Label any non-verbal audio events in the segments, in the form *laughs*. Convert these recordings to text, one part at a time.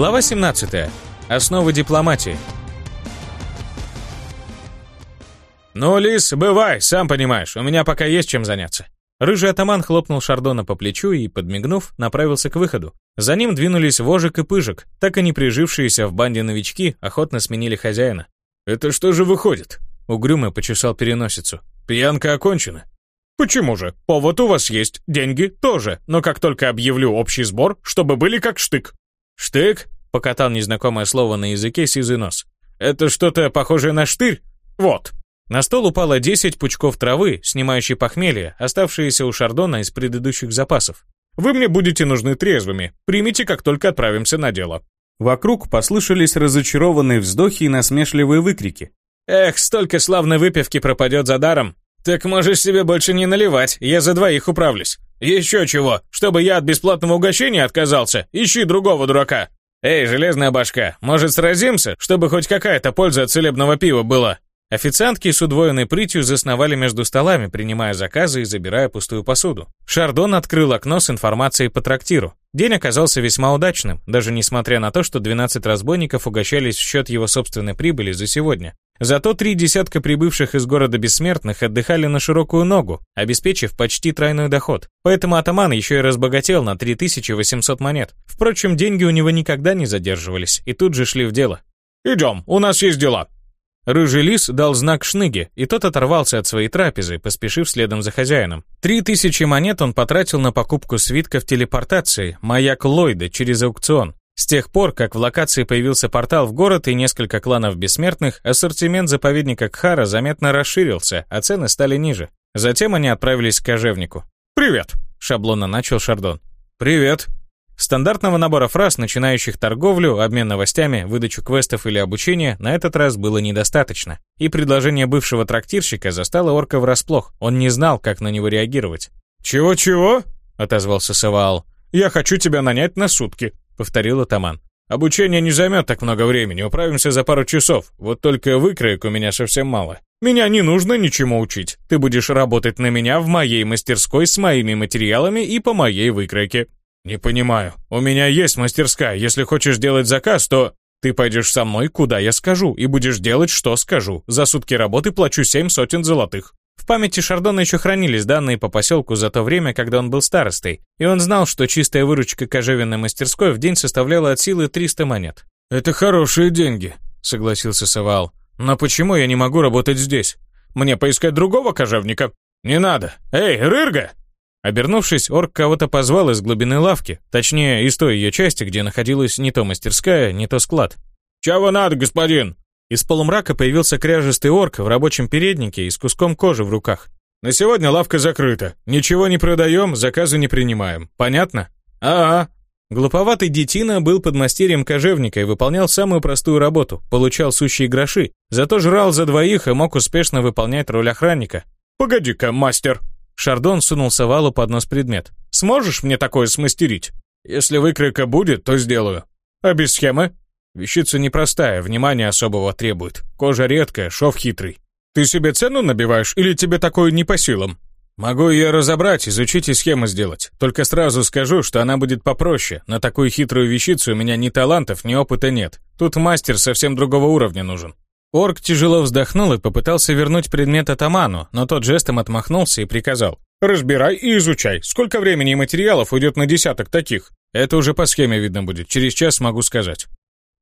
Глава 17. Основы дипломатии. «Ну, Лис, бывай, сам понимаешь, у меня пока есть чем заняться». Рыжий атаман хлопнул Шардона по плечу и, подмигнув, направился к выходу. За ним двинулись Вожик и Пыжик, так и не прижившиеся в банде новички охотно сменили хозяина. «Это что же выходит?» Угрюмо почесал переносицу. «Пьянка окончена». «Почему же? Повод у вас есть, деньги тоже, но как только объявлю общий сбор, чтобы были как штык». «Штык?» — покатал незнакомое слово на языке сизый нос. «Это что-то похожее на штырь? Вот». На стол упало 10 пучков травы, снимающей похмелье, оставшиеся у Шардона из предыдущих запасов. «Вы мне будете нужны трезвыми. Примите, как только отправимся на дело». Вокруг послышались разочарованные вздохи и насмешливые выкрики. «Эх, столько славной выпивки пропадет за даром!» «Так можешь себе больше не наливать, я за двоих управлюсь. Еще чего, чтобы я от бесплатного угощения отказался, ищи другого дурака. Эй, железная башка, может сразимся, чтобы хоть какая-то польза от целебного пива была?» Официантки с удвоенной прытью засновали между столами, принимая заказы и забирая пустую посуду. Шардон открыл окно с информацией по трактиру. День оказался весьма удачным, даже несмотря на то, что 12 разбойников угощались в счет его собственной прибыли за сегодня. Зато три десятка прибывших из города бессмертных отдыхали на широкую ногу, обеспечив почти тройной доход. Поэтому атаман еще и разбогател на 3800 монет. Впрочем, деньги у него никогда не задерживались и тут же шли в дело. «Идем, у нас есть дела», Рыжий лис дал знак Шныге, и тот оторвался от своей трапезы, поспешив следом за хозяином. Три тысячи монет он потратил на покупку свитков телепортации «Маяк Ллойда» через аукцион. С тех пор, как в локации появился портал в город и несколько кланов бессмертных, ассортимент заповедника Кхара заметно расширился, а цены стали ниже. Затем они отправились к кожевнику. «Привет!» — шаблонно начал Шардон. «Привет!» Стандартного набора фраз, начинающих торговлю, обмен новостями, выдачу квестов или обучения, на этот раз было недостаточно. И предложение бывшего трактирщика застало орка врасплох. Он не знал, как на него реагировать. «Чего-чего?» — отозвался Саваал. «Я хочу тебя нанять на сутки», — повторил атаман. «Обучение не займет так много времени, управимся за пару часов. Вот только выкроек у меня совсем мало. Меня не нужно ничему учить. Ты будешь работать на меня в моей мастерской с моими материалами и по моей выкройке. «Не понимаю. У меня есть мастерская. Если хочешь делать заказ, то ты пойдешь со мной, куда я скажу, и будешь делать, что скажу. За сутки работы плачу семь сотен золотых». В памяти Шардона еще хранились данные по поселку за то время, когда он был старостой, и он знал, что чистая выручка кожевенной мастерской в день составляла от силы 300 монет. «Это хорошие деньги», — согласился Савал. «Но почему я не могу работать здесь? Мне поискать другого кожевника?» «Не надо. Эй, Рырга!» Обернувшись, орк кого-то позвал из глубины лавки, точнее, из той ее части, где находилась не то мастерская, не то склад. «Чего надо, господин?» Из полумрака появился кряжестый орк в рабочем переднике и с куском кожи в руках. «На сегодня лавка закрыта. Ничего не продаем, заказы не принимаем. Понятно?» «А-а». Глуповатый детина был подмастерьем кожевника и выполнял самую простую работу, получал сущие гроши, зато жрал за двоих и мог успешно выполнять роль охранника. «Погоди-ка, мастер!» Шардон сунул Савалу под нос предмет. «Сможешь мне такое смастерить? Если выкройка будет, то сделаю. А без схемы?» Вещица непростая, внимания особого требует. Кожа редкая, шов хитрый. «Ты себе цену набиваешь или тебе такое не по силам?» «Могу ее разобрать, изучить и схему сделать. Только сразу скажу, что она будет попроще. На такую хитрую вещицу у меня ни талантов, ни опыта нет. Тут мастер совсем другого уровня нужен». Орк тяжело вздохнул и попытался вернуть предмет атаману, но тот жестом отмахнулся и приказал. «Разбирай и изучай. Сколько времени и материалов уйдет на десяток таких?» «Это уже по схеме видно будет. Через час могу сказать».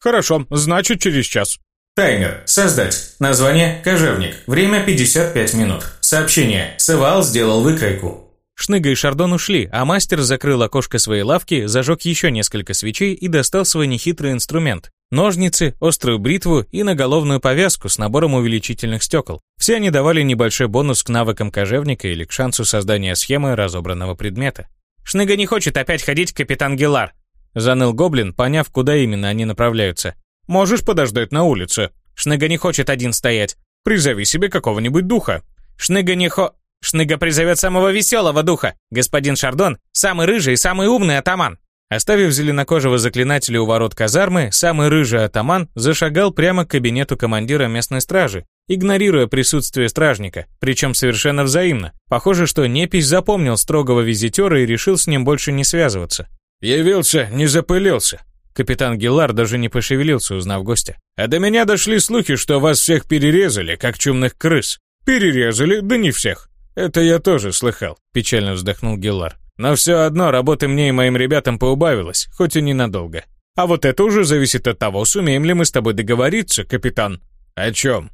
«Хорошо, значит через час». Таймер. Создать. Название. Кожевник. Время 55 минут. Сообщение. Сывал сделал выкройку. Шныга и Шардон ушли, а мастер закрыл окошко своей лавки, зажег еще несколько свечей и достал свой нехитрый инструмент. Ножницы, острую бритву и наголовную повязку с набором увеличительных стекол. Все они давали небольшой бонус к навыкам кожевника или к шансу создания схемы разобранного предмета. «Шныга не хочет опять ходить, капитан Гелар!» Заныл гоблин, поняв, куда именно они направляются. «Можешь подождать на улице». «Шныга не хочет один стоять. Призови себе какого-нибудь духа». «Шныга не хо...» Шныга призовет самого веселого духа. Господин Шардон – самый рыжий и самый умный атаман. Оставив зеленокожего заклинателя у ворот казармы, самый рыжий атаман зашагал прямо к кабинету командира местной стражи, игнорируя присутствие стражника, причем совершенно взаимно. Похоже, что Непись запомнил строгого визитера и решил с ним больше не связываться. «Явился, не запылился», Капитан Гиллар даже не пошевелился, узнав гостя. «А до меня дошли слухи, что вас всех перерезали, как чумных крыс. Перерезали, да не всех. Это я тоже слыхал», — печально вздохнул Гиллар. «Но все одно работы мне и моим ребятам поубавилось, хоть и ненадолго. А вот это уже зависит от того, сумеем ли мы с тобой договориться, капитан». «О чем?»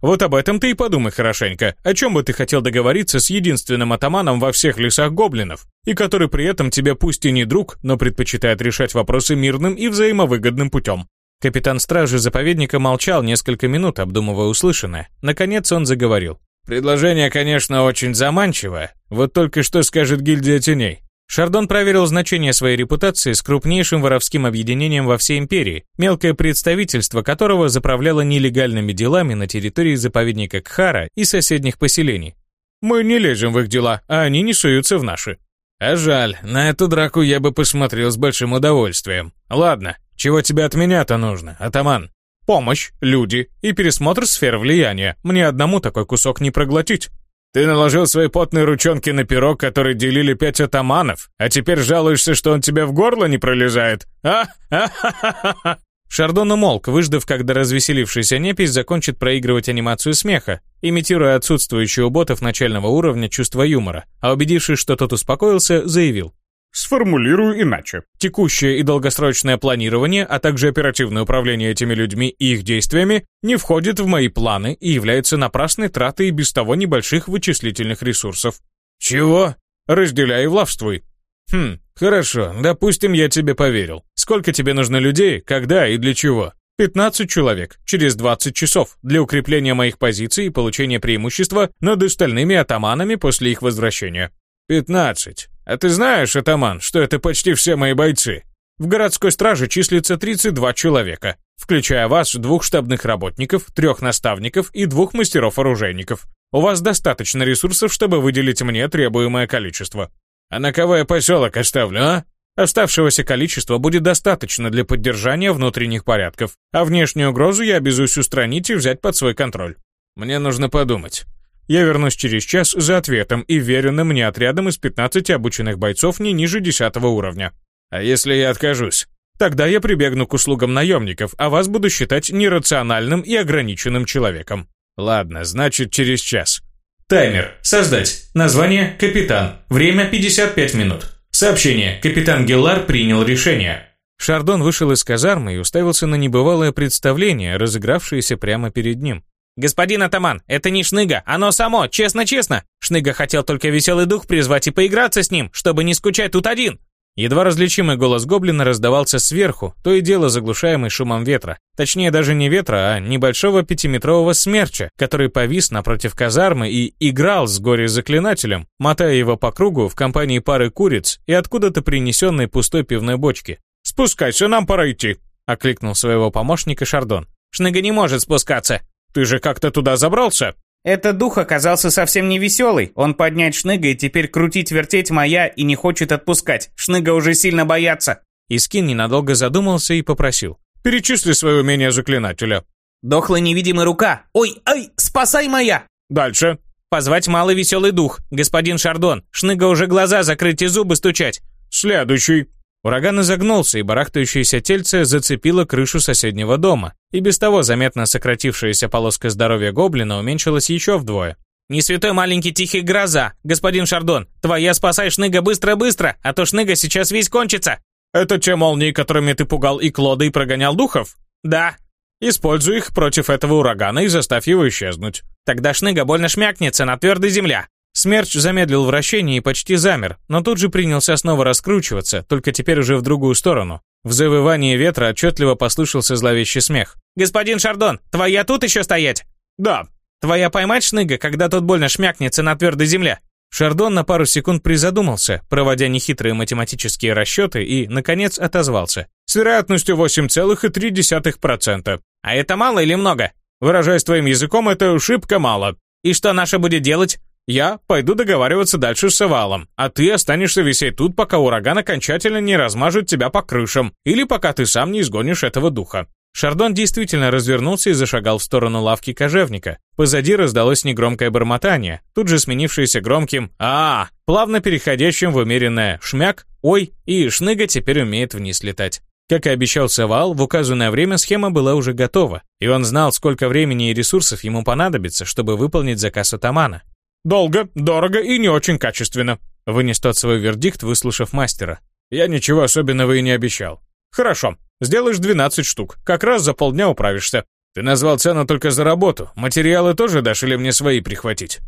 Вот об этом ты и подумай хорошенько. О чем бы ты хотел договориться с единственным атаманом во всех лесах гоблинов, и который при этом тебе пусть и не друг, но предпочитает решать вопросы мирным и взаимовыгодным путем. Капитан стражи заповедника молчал несколько минут, обдумывая услышанное. Наконец он заговорил. «Предложение, конечно, очень заманчивое. Вот только что скажет гильдия теней. Шардон проверил значение своей репутации с крупнейшим воровским объединением во всей империи, мелкое представительство которого заправляло нелегальными делами на территории заповедника Кхара и соседних поселений. «Мы не лезем в их дела, а они не суются в наши». «А жаль, на эту драку я бы посмотрел с большим удовольствием. Ладно, чего тебе от меня-то нужно, атаман?» «Помощь, люди и пересмотр сфер влияния. Мне одному такой кусок не проглотить». Ты наложил свои потные ручонки на пирог, который делили пять атаманов, а теперь жалуешься, что он тебе в горло не пролезает? А? *laughs* А-ха-ха-ха!» Шардон умолк, выждав, когда развеселившийся непись закончит проигрывать анимацию смеха, имитируя отсутствующее у ботов начального уровня чувство юмора, а убедившись, что тот успокоился, заявил. Сформулирую иначе. Текущее и долгосрочное планирование, а также оперативное управление этими людьми и их действиями не входит в мои планы и является напрасной тратой без того небольших вычислительных ресурсов. Чего? Разделяй и влавствуй. Хм, хорошо, допустим, я тебе поверил. Сколько тебе нужно людей, когда и для чего? 15 человек, через 20 часов, для укрепления моих позиций и получения преимущества над остальными атаманами после их возвращения. 15. А ты знаешь, атаман, что это почти все мои бойцы? В городской страже числится 32 человека, включая вас, двух штабных работников, трех наставников и двух мастеров-оружейников. У вас достаточно ресурсов, чтобы выделить мне требуемое количество. А на кого я поселок оставлю, а? Оставшегося количества будет достаточно для поддержания внутренних порядков, а внешнюю угрозу я обязуюсь устранить и взять под свой контроль. Мне нужно подумать. Я вернусь через час за ответом и веренным мне отрядом из 15 обученных бойцов не ниже 10 уровня. А если я откажусь? Тогда я прибегну к услугам наемников, а вас буду считать нерациональным и ограниченным человеком. Ладно, значит через час. Таймер. Создать. Название «Капитан». Время 55 минут. Сообщение. Капитан Геллар принял решение. Шардон вышел из казармы и уставился на небывалое представление, разыгравшееся прямо перед ним. «Господин атаман, это не Шныга, оно само, честно-честно. Шныга хотел только веселый дух призвать и поиграться с ним, чтобы не скучать тут один». Едва различимый голос гоблина раздавался сверху, то и дело заглушаемый шумом ветра. Точнее, даже не ветра, а небольшого пятиметрового смерча, который повис напротив казармы и играл с горе-заклинателем, мотая его по кругу в компании пары куриц и откуда-то принесенной пустой пивной бочки. «Спускайся, нам пора идти», — окликнул своего помощника Шардон. «Шныга не может спускаться», ты же как-то туда забрался?» Этот дух оказался совсем не веселый. Он поднять Шныга и теперь крутить-вертеть моя и не хочет отпускать. Шныга уже сильно боятся. Искин ненадолго задумался и попросил. «Перечисли свое умение заклинателя». «Дохлая невидимая рука! Ой, ай, спасай моя!» «Дальше». «Позвать малый веселый дух, господин Шардон. Шныга уже глаза закрыть и зубы стучать». «Следующий». Ураган изогнулся, и барахтающееся тельце зацепило крышу соседнего дома, и без того заметно сократившаяся полоска здоровья гоблина уменьшилась еще вдвое. «Не святой маленький тихий гроза, господин Шардон! Твоя спасай Шныга быстро-быстро, а то Шныга сейчас весь кончится!» «Это те молнии, которыми ты пугал и Клода и прогонял духов?» «Да». «Используй их против этого урагана и заставь его исчезнуть». «Тогда Шныга больно шмякнется на твердой земле». Смерч замедлил вращение и почти замер, но тут же принялся снова раскручиваться, только теперь уже в другую сторону. В завывании ветра отчетливо послышался зловещий смех. «Господин Шардон, твоя тут еще стоять?» «Да». «Твоя поймать Шныга, когда тот больно шмякнется на твердой земле?» Шардон на пару секунд призадумался, проводя нехитрые математические расчеты и, наконец, отозвался. «С вероятностью 8,3%. А это мало или много?» «Выражаясь твоим языком, это шибко мало». «И что наша будет делать?» Я пойду договариваться дальше с Савалом, а ты останешься висеть тут, пока ураган окончательно не размажет тебя по крышам, или пока ты сам не изгонишь этого духа». Шардон действительно развернулся и зашагал в сторону лавки кожевника. Позади раздалось негромкое бормотание, тут же сменившееся громким а, плавно переходящим в умеренное «шмяк», «ой» и «шныга» теперь умеет вниз летать. Как и обещал Савал, в указанное время схема была уже готова, и он знал, сколько времени и ресурсов ему понадобится, чтобы выполнить заказ атамана. «Долго, дорого и не очень качественно», — вынес тот свой вердикт, выслушав мастера. «Я ничего особенного и не обещал». «Хорошо, сделаешь 12 штук, как раз за полдня управишься. Ты назвал цену только за работу, материалы тоже дашь или мне свои прихватить?»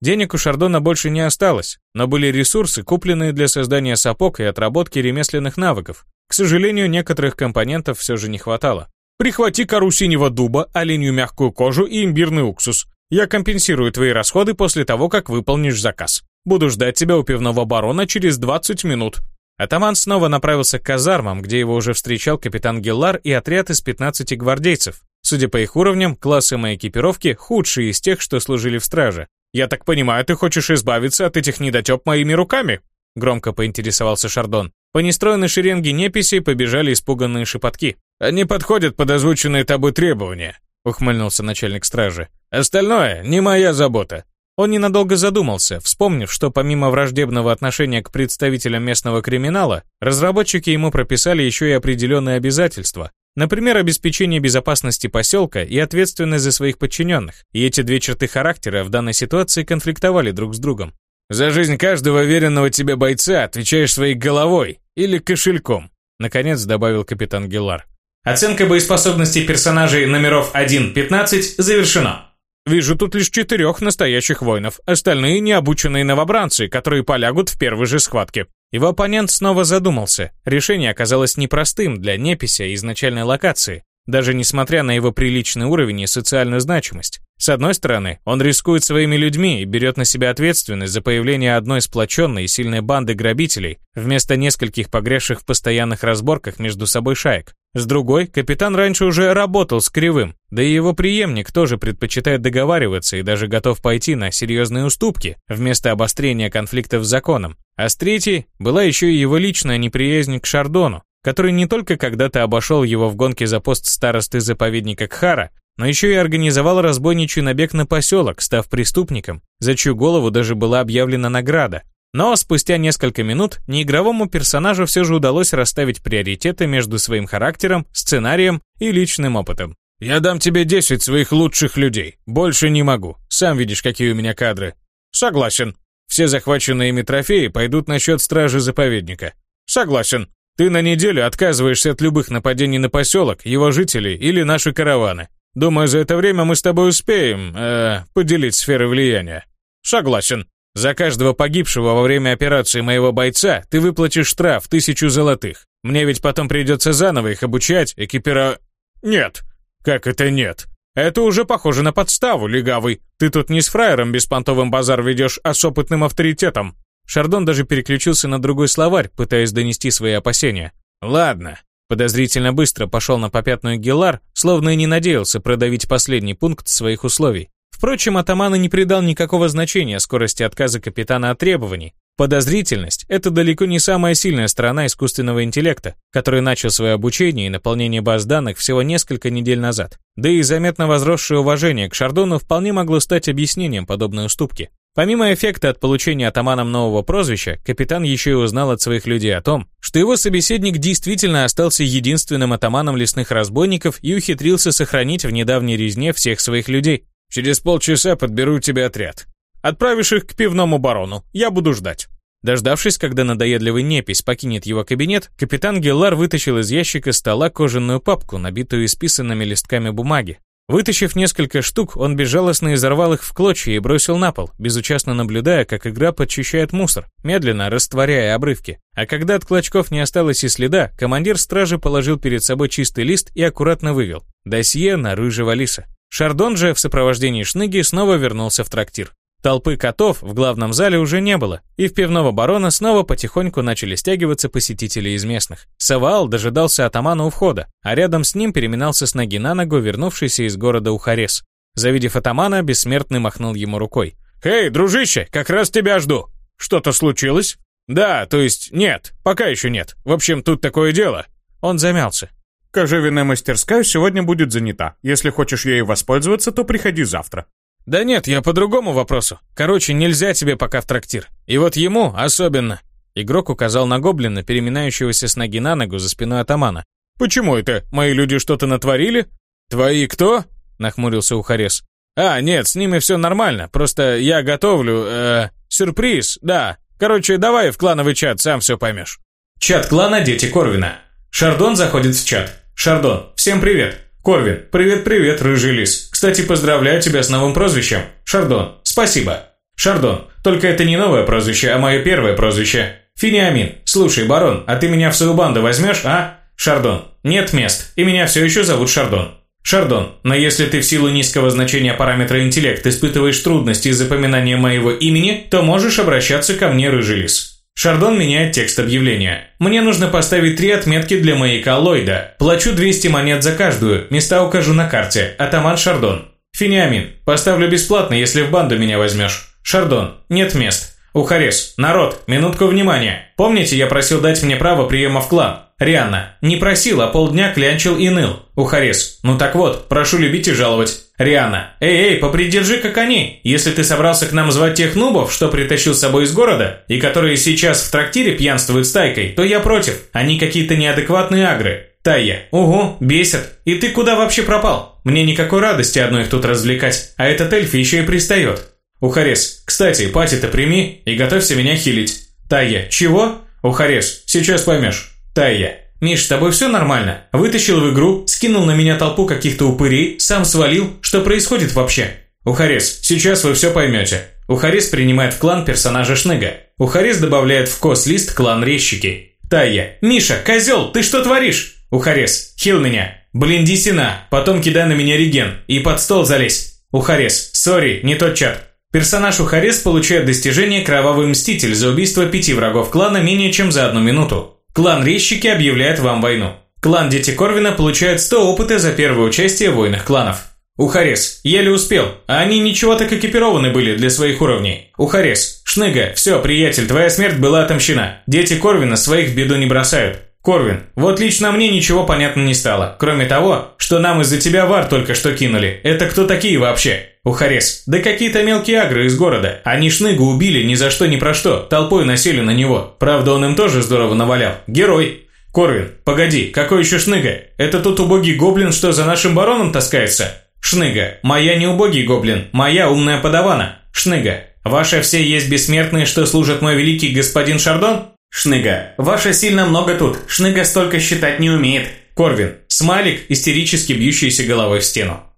Денег у Шардона больше не осталось, но были ресурсы, купленные для создания сапог и отработки ремесленных навыков. К сожалению, некоторых компонентов все же не хватало. «Прихвати кору синего дуба, оленью мягкую кожу и имбирный уксус. Я компенсирую твои расходы после того, как выполнишь заказ. Буду ждать тебя у пивного барона через 20 минут». Атаман снова направился к казармам, где его уже встречал капитан Геллар и отряд из 15 гвардейцев. Судя по их уровням, классам и экипировке худшие из тех, что служили в страже. «Я так понимаю, ты хочешь избавиться от этих недотеп моими руками?» Громко поинтересовался Шардон. По нестроенной шеренге неписи побежали испуганные шепотки. «Они подходят под озвученные тобой требования», — ухмыльнулся начальник стражи. «Остальное не моя забота». Он ненадолго задумался, вспомнив, что помимо враждебного отношения к представителям местного криминала, разработчики ему прописали еще и определенные обязательства, Например, обеспечение безопасности поселка и ответственность за своих подчиненных. И эти две черты характера в данной ситуации конфликтовали друг с другом. «За жизнь каждого веренного тебе бойца отвечаешь своей головой или кошельком», наконец добавил капитан Геллар. Оценка боеспособности персонажей номеров 1-15 завершена. Вижу тут лишь четырех настоящих воинов, остальные необученные новобранцы, которые полягут в первой же схватке. Его оппонент снова задумался. Решение оказалось непростым для непися изначальной локации, даже несмотря на его приличный уровень и социальную значимость. С одной стороны, он рискует своими людьми и берет на себя ответственность за появление одной сплоченной и сильной банды грабителей вместо нескольких погрязших в постоянных разборках между собой шаек. С другой, капитан раньше уже работал с Кривым, да и его преемник тоже предпочитает договариваться и даже готов пойти на серьезные уступки вместо обострения конфликтов с законом. А с третьей была еще и его личная неприязнь к Шардону, который не только когда-то обошел его в гонке за пост старосты заповедника Кхара, но еще и организовал разбойничий набег на поселок, став преступником, за чью голову даже была объявлена награда. Но спустя несколько минут неигровому персонажу все же удалось расставить приоритеты между своим характером, сценарием и личным опытом. «Я дам тебе 10 своих лучших людей. Больше не могу. Сам видишь, какие у меня кадры». «Согласен». «Все захваченные ими трофеи пойдут на счет стражи заповедника». «Согласен». «Ты на неделю отказываешься от любых нападений на поселок, его жителей или наши караваны. Думаю, за это время мы с тобой успеем, э, поделить сферы влияния. Согласен. За каждого погибшего во время операции моего бойца ты выплатишь штраф тысячу золотых. Мне ведь потом придется заново их обучать, экипира... Нет. Как это нет? Это уже похоже на подставу, легавый. Ты тут не с фраером беспонтовым базар ведешь, а с опытным авторитетом. Шардон даже переключился на другой словарь, пытаясь донести свои опасения. Ладно, Подозрительно быстро пошел на попятную Гелар, словно и не надеялся продавить последний пункт своих условий. Впрочем, атаман не придал никакого значения скорости отказа капитана от требований. Подозрительность – это далеко не самая сильная сторона искусственного интеллекта, который начал свое обучение и наполнение баз данных всего несколько недель назад. Да и заметно возросшее уважение к Шардону вполне могло стать объяснением подобной уступки. Помимо эффекта от получения атаманом нового прозвища, капитан еще и узнал от своих людей о том, что его собеседник действительно остался единственным атаманом лесных разбойников и ухитрился сохранить в недавней резне всех своих людей. «Через полчаса подберу тебе отряд. Отправишь их к пивному барону. Я буду ждать». Дождавшись, когда надоедливый непись покинет его кабинет, капитан Геллар вытащил из ящика стола кожаную папку, набитую исписанными листками бумаги. Вытащив несколько штук, он безжалостно изорвал их в клочья и бросил на пол, безучастно наблюдая, как игра подчищает мусор, медленно растворяя обрывки. А когда от клочков не осталось и следа, командир стражи положил перед собой чистый лист и аккуратно вывел «Досье на рыжего лиса». Шардон же в сопровождении Шныги снова вернулся в трактир. Толпы котов в главном зале уже не было, и в пивного барона снова потихоньку начали стягиваться посетители из местных. Саваал дожидался атамана у входа, а рядом с ним переминался с ноги на ногу вернувшийся из города Ухарес. Завидев атамана, бессмертный махнул ему рукой. «Эй, дружище, как раз тебя жду. Что-то случилось?» «Да, то есть нет, пока еще нет. В общем, тут такое дело». Он замялся. «Кожевенная мастерская сегодня будет занята. Если хочешь ею воспользоваться, то приходи завтра. «Да нет, я по другому вопросу. Короче, нельзя тебе пока в трактир. И вот ему особенно». Игрок указал на гоблина, переминающегося с ноги на ногу за спиной атамана. Почему это? Мои люди что-то натворили? Твои кто? Нахмурился Ухарес. А, нет, с ними все нормально. Просто я готовлю, э, сюрприз, да. Короче, давай в клановый чат, сам все поймешь. Чат клана «Дети Корвина». Шардон заходит в чат. Шардон, всем привет. Корвин, привет-привет, рыжий лис. Кстати, поздравляю тебя с новым прозвищем. Шардон, спасибо. Шардон, только это не новое прозвище, а мое первое прозвище. Финиамин, слушай, барон, а ты меня в свою банду возьмешь, а? Шардон, нет мест, и меня все еще зовут Шардон. Шардон, но если ты в силу низкого значения параметра интеллект испытываешь трудности из запоминания моего имени, то можешь обращаться ко мне, рыжий лис. Шардон меняет текст объявления. Мне нужно поставить три отметки для маяка Ллойда. Плачу 200 монет за каждую, места укажу на карте. Атаман Шардон. Финиамин, поставлю бесплатно, если в банду меня возьмешь. Шардон, нет мест. Ухарес, народ, минутку внимания. Помните, я просил дать мне право приема в клан? Рианна, не просил, а полдня клянчил и ныл. Ухарес, ну так вот, прошу любить и жаловать. Рианна, эй-эй, попридержи как они. Если ты собрался к нам звать тех нубов, что притащил с собой из города, и которые сейчас в трактире пьянствуют стайкой, то я против. Они какие-то неадекватные агры. Тайя, угу, бесит. И ты куда вообще пропал? Мне никакой радости одной их тут развлекать, а этот эльф еще и пристает. Ухарес, кстати, пати-то прими и готовься меня хилить. Тайя, чего? Ухарес, сейчас поймешь. Тайя, Миш, с тобой все нормально? Вытащил в игру, скинул на меня толпу каких-то упырей, сам свалил. Что происходит вообще? Ухарес, сейчас вы все поймете. Ухарес принимает в клан персонажа Шныга. Ухарес добавляет в кос-лист клан Резчики. Тайя, Миша, козел, ты что творишь? Ухарес, хил меня. Блин, дисина, потом кидай на меня реген и под стол залезь. Ухарес, сори, не тот чат. Персонаж Ухарес получает достижение «Кровавый мститель» за убийство пяти врагов клана менее чем за одну минуту. Клан Резчики объявляет вам войну. Клан Дети Корвина получает 100 опыта за первое участие в войнах кланов. Ухарес, еле успел, а они ничего так экипированы были для своих уровней. Ухарес, Шныга, все, приятель, твоя смерть была отомщена. Дети Корвина своих в беду не бросают. Корвин, вот лично мне ничего понятно не стало, кроме того, что нам из-за тебя вар только что кинули. Это кто такие вообще? Ухарес, да какие-то мелкие агры из города. Они Шныгу убили ни за что ни про что, толпой насели на него. Правда, он им тоже здорово навалял. Герой. Корвин, погоди, какой еще Шныга? Это тот убогий гоблин, что за нашим бароном таскается? Шныга, моя не убогий гоблин, моя умная подавана. Шныга, ваши все есть бессмертные, что служат мой великий господин Шардон? Шныга. Ваша сильно много тут. Шныга столько считать не умеет. Корвин. Смайлик, истерически бьющийся головой в стену.